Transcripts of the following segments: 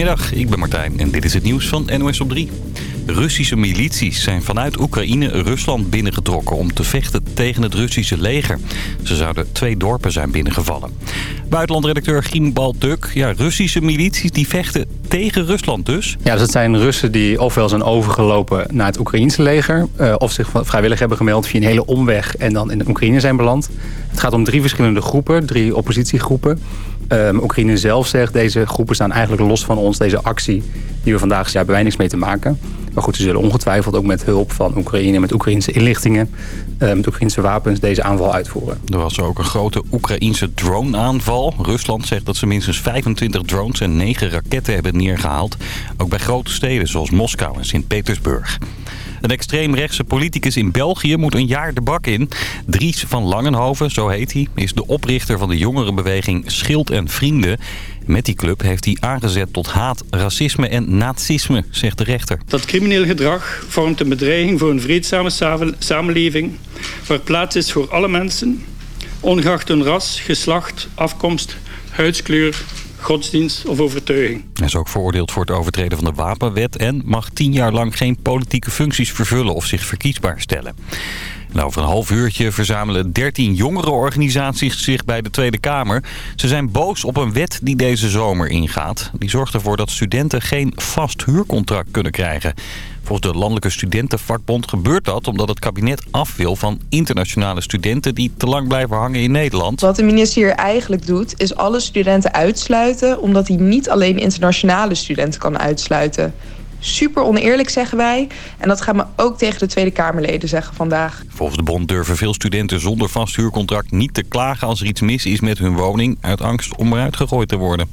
Goedemiddag, ik ben Martijn en dit is het nieuws van NOS op 3. Russische milities zijn vanuit Oekraïne Rusland binnengetrokken om te vechten tegen het Russische leger. Ze zouden twee dorpen zijn binnengevallen. Buitenlandredacteur Giem Baltuk, ja, Russische milities die vechten tegen Rusland dus? Ja, dus zijn Russen die ofwel zijn overgelopen naar het Oekraïense leger... Uh, of zich vrijwillig hebben gemeld via een hele omweg en dan in Oekraïne zijn beland. Het gaat om drie verschillende groepen, drie oppositiegroepen. Um, Oekraïne zelf zegt, deze groepen staan eigenlijk los van ons. Deze actie die we vandaag zien, hebben wij mee te maken. Maar goed, ze zullen ongetwijfeld ook met hulp van Oekraïne... met Oekraïnse inlichtingen, uh, met Oekraïnse wapens deze aanval uitvoeren. Er was ook een grote Oekraïnse drone-aanval. Rusland zegt dat ze minstens 25 drones en 9 raketten hebben neergehaald. Ook bij grote steden zoals Moskou en Sint-Petersburg. Een extreemrechtse politicus in België moet een jaar de bak in. Dries van Langenhoven, zo heet hij, is de oprichter van de jongerenbeweging Schild en Vrienden. Met die club heeft hij aangezet tot haat, racisme en nazisme, zegt de rechter. Dat crimineel gedrag vormt een bedreiging voor een vreedzame samenleving... waar plaats is voor alle mensen, ongeacht hun ras, geslacht, afkomst, huidskleur godsdienst of overtuiging. Hij is ook veroordeeld voor het overtreden van de wapenwet... en mag tien jaar lang geen politieke functies vervullen of zich verkiesbaar stellen. En over een half uurtje verzamelen 13 jongere organisaties zich bij de Tweede Kamer. Ze zijn boos op een wet die deze zomer ingaat. Die zorgt ervoor dat studenten geen vast huurcontract kunnen krijgen. Volgens de Landelijke Studentenvakbond gebeurt dat omdat het kabinet af wil van internationale studenten die te lang blijven hangen in Nederland. Wat de minister hier eigenlijk doet is alle studenten uitsluiten omdat hij niet alleen internationale studenten kan uitsluiten. Super oneerlijk, zeggen wij. En dat gaan we ook tegen de Tweede Kamerleden zeggen vandaag. Volgens de bond durven veel studenten zonder vast huurcontract niet te klagen als er iets mis is met hun woning... uit angst om eruit gegooid te worden.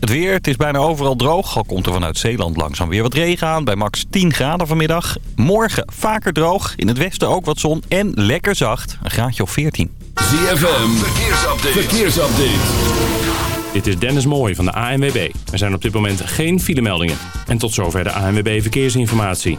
Het weer, het is bijna overal droog. Al komt er vanuit Zeeland langzaam weer wat regen aan. Bij max 10 graden vanmiddag. Morgen vaker droog. In het westen ook wat zon. En lekker zacht. Een graadje of 14. ZFM, verkeersupdate. verkeersupdate. Dit is Dennis Mooij van de ANWB. Er zijn op dit moment geen filemeldingen. En tot zover de ANWB Verkeersinformatie.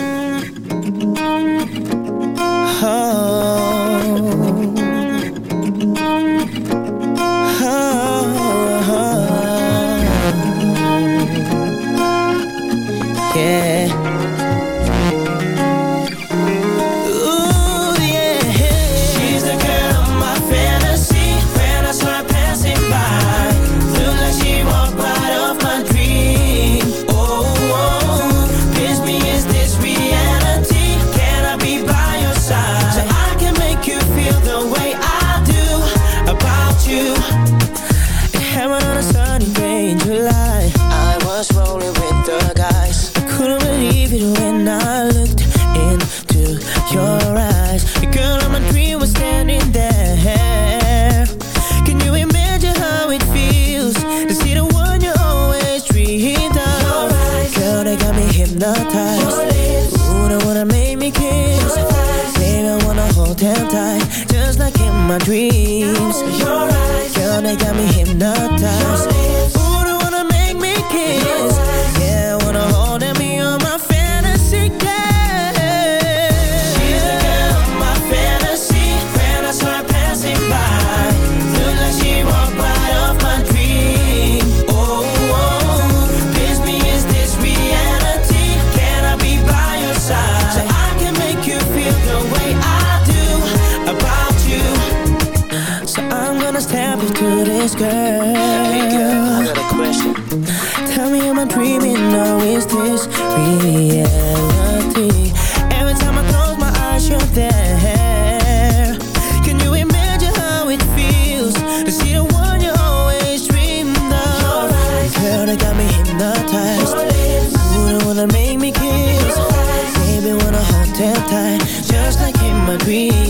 queen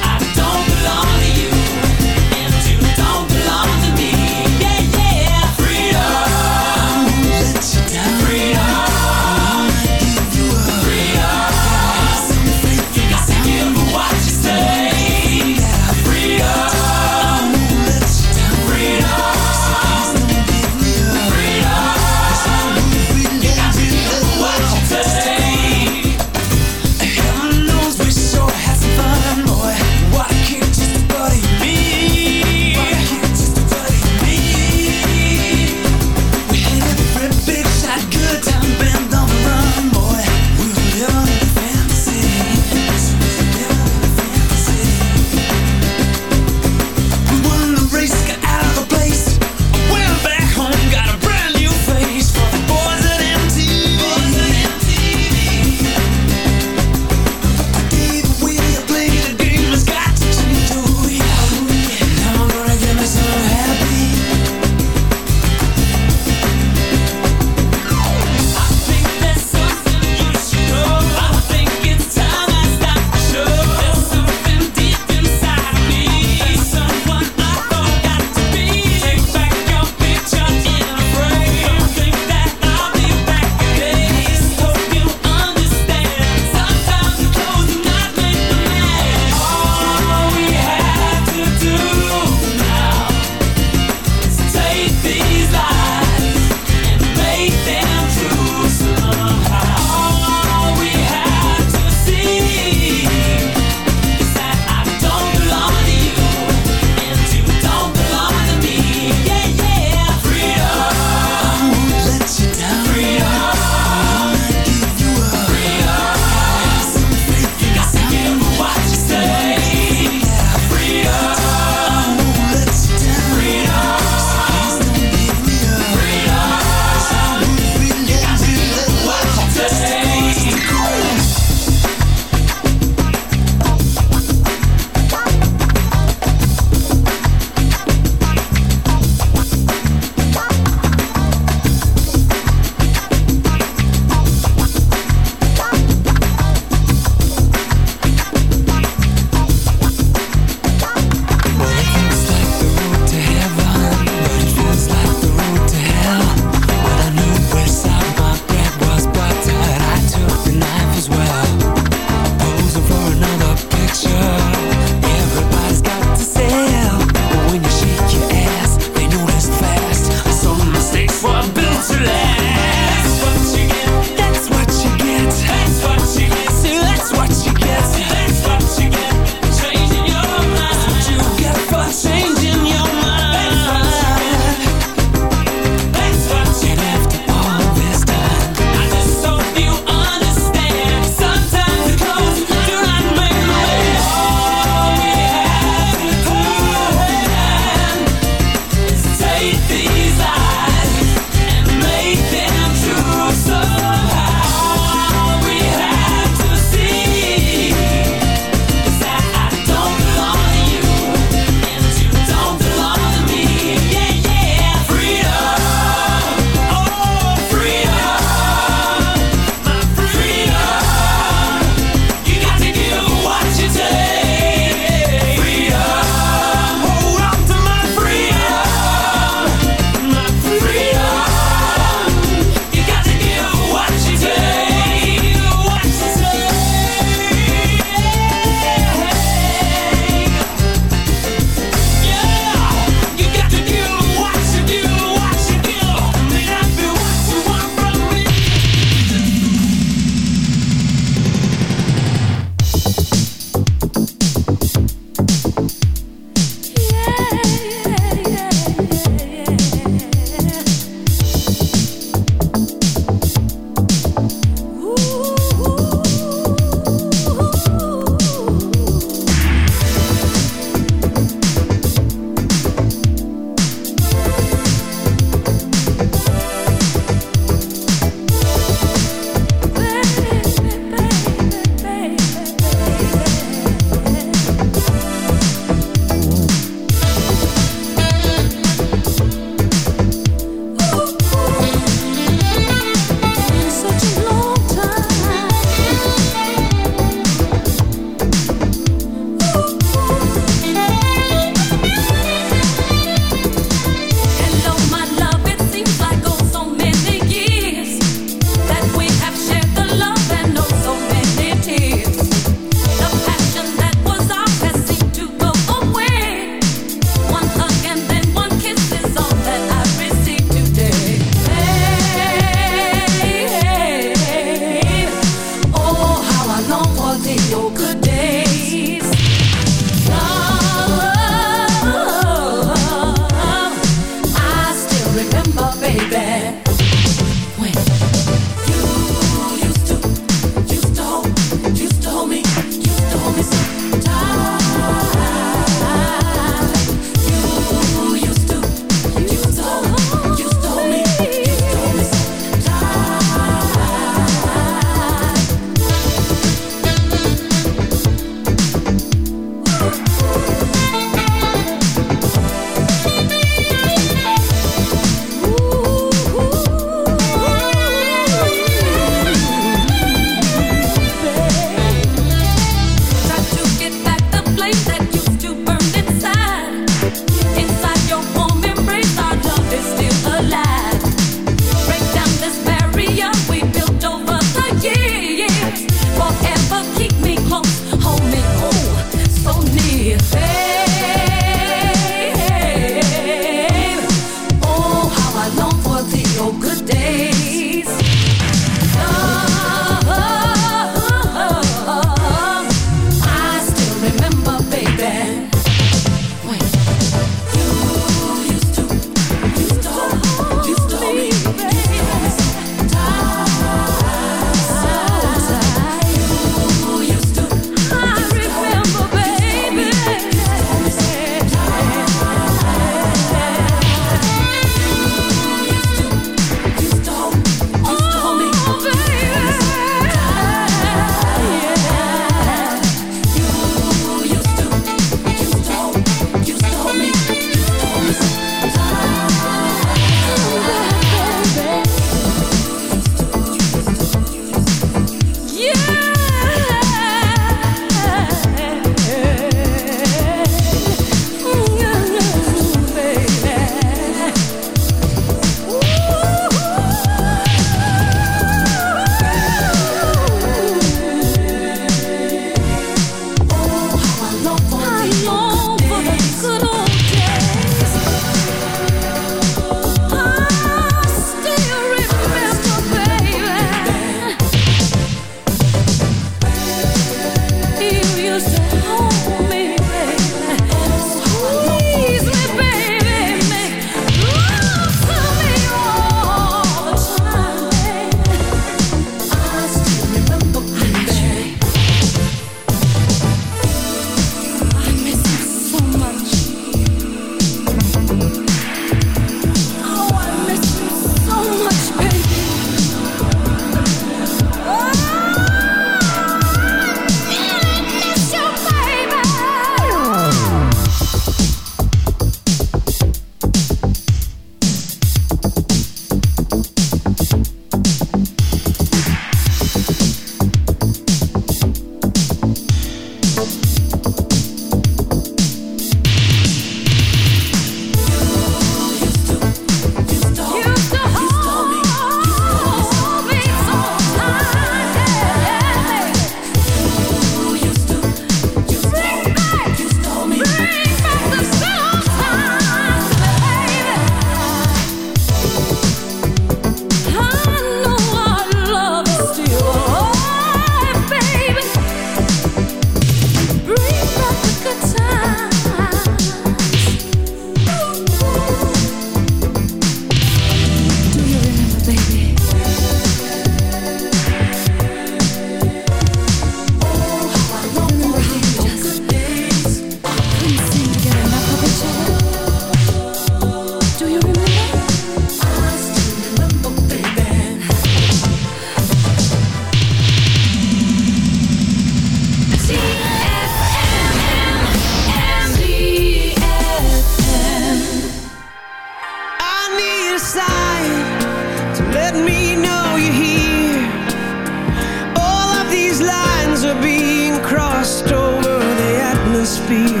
crossed over the atmosphere.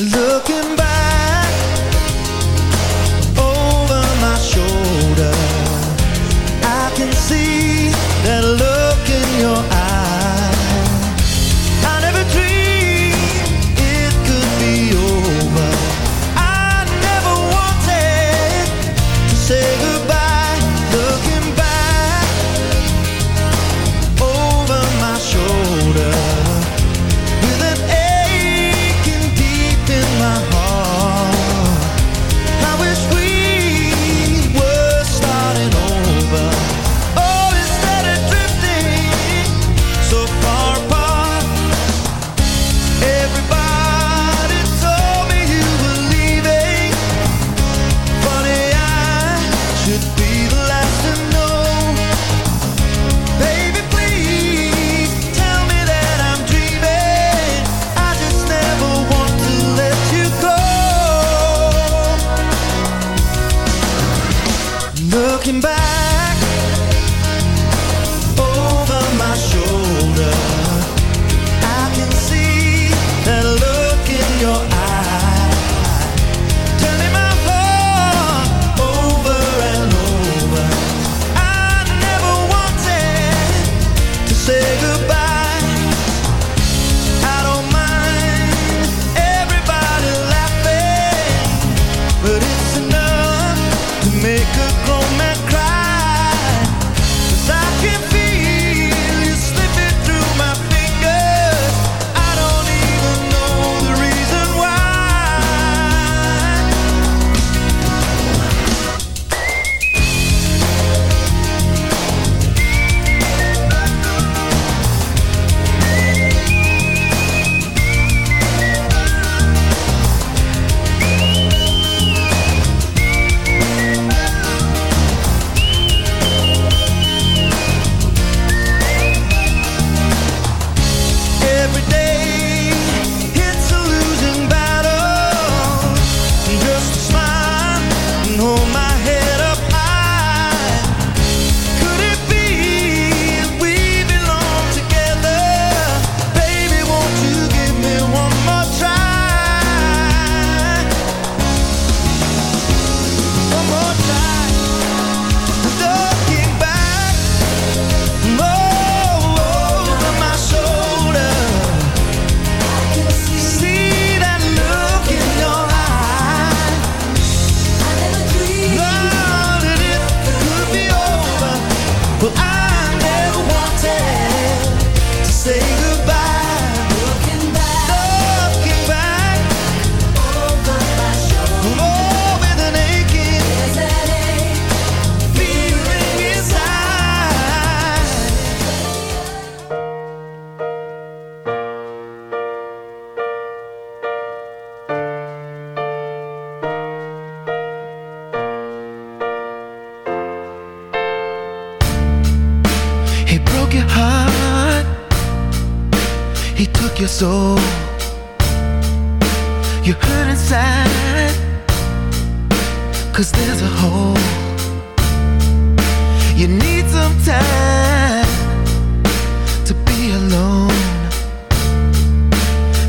Look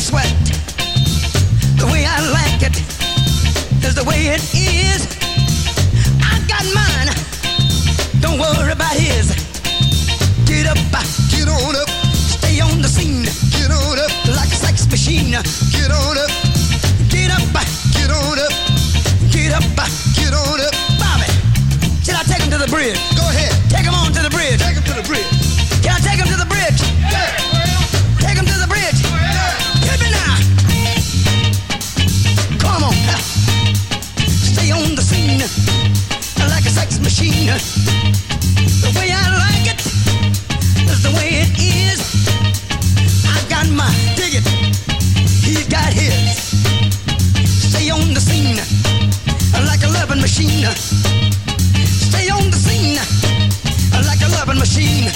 Sweat. The way I like it is the way it is. I got mine. Don't worry about his. Get up, get on up. Stay on the scene. Get on up. Like a sex machine. Get on up. Get up, get on up. Get up, get on up. Bobby, should I take him to the bridge? Machine. The way I like it is the way it is. I got my it. He's got his. Stay on the scene like a loving machine. Stay on the scene like a loving machine.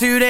today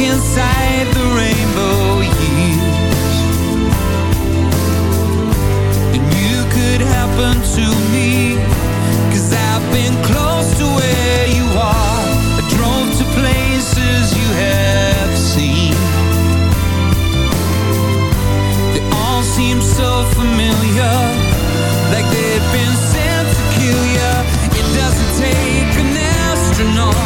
inside the rainbow years. And you could happen to I've been close to where you are. I drove to places you have seen. They all seem so familiar Like they've been sent to kill you It doesn't take an astronaut